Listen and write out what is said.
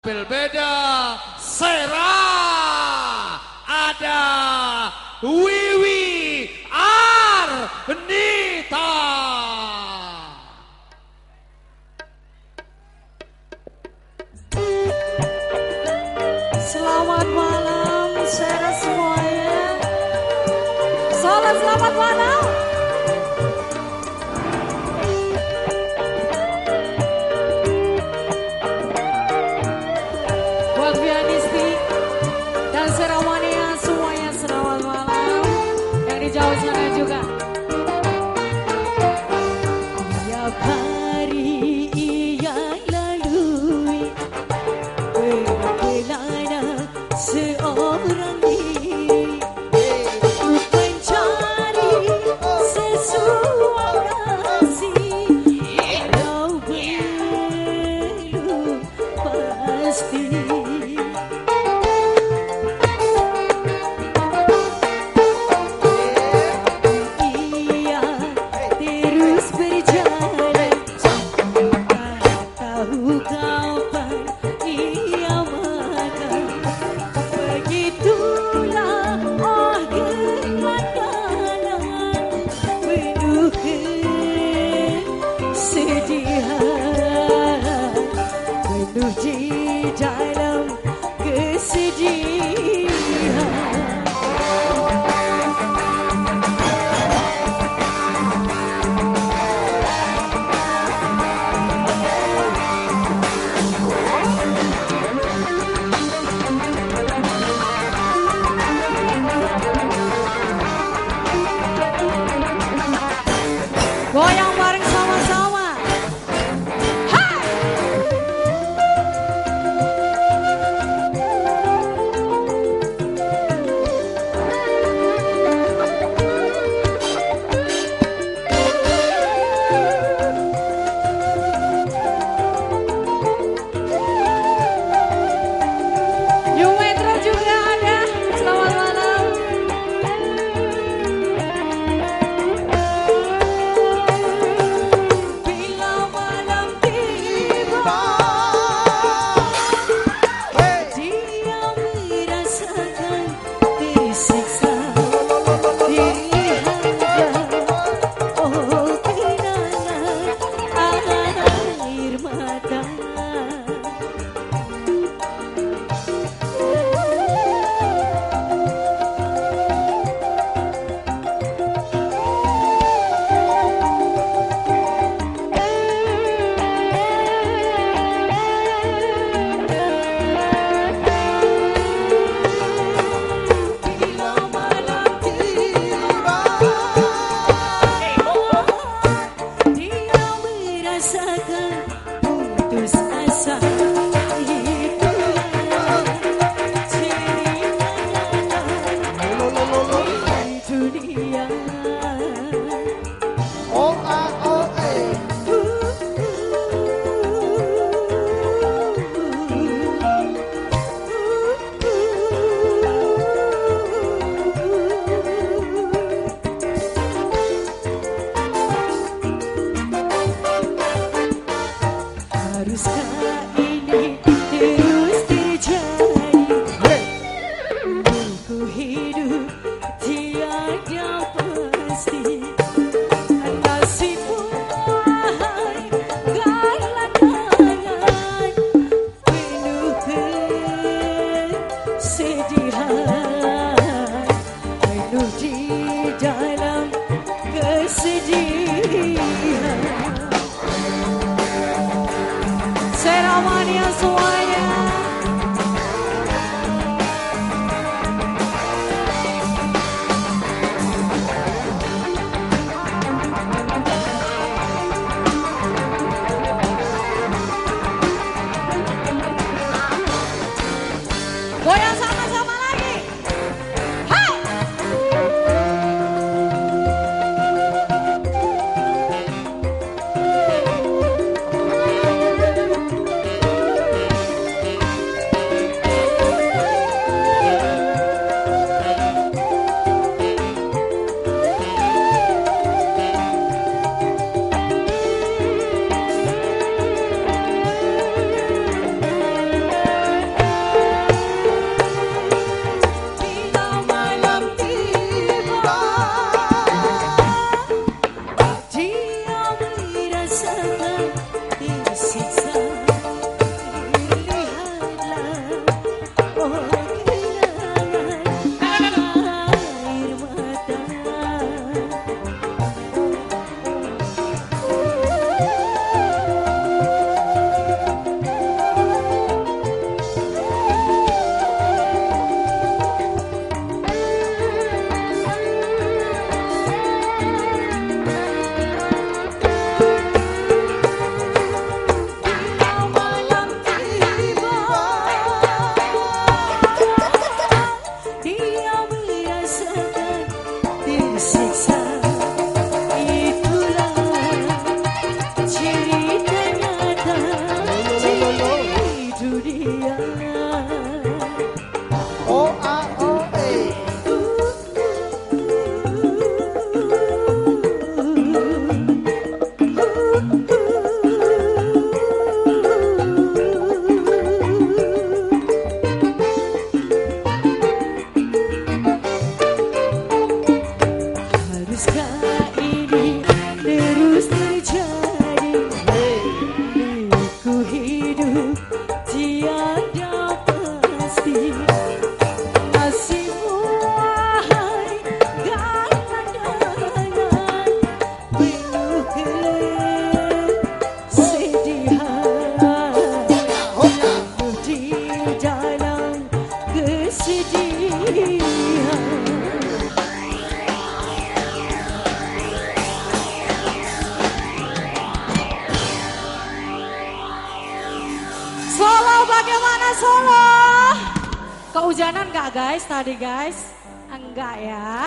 Pilbeda Sera ada Wiwi Arnita. Selamat malam Sera semuanya. Salam selamat malam. Ooh. Romanya Swami. Solo? Kehujanan gak guys tadi guys? Enggak ya.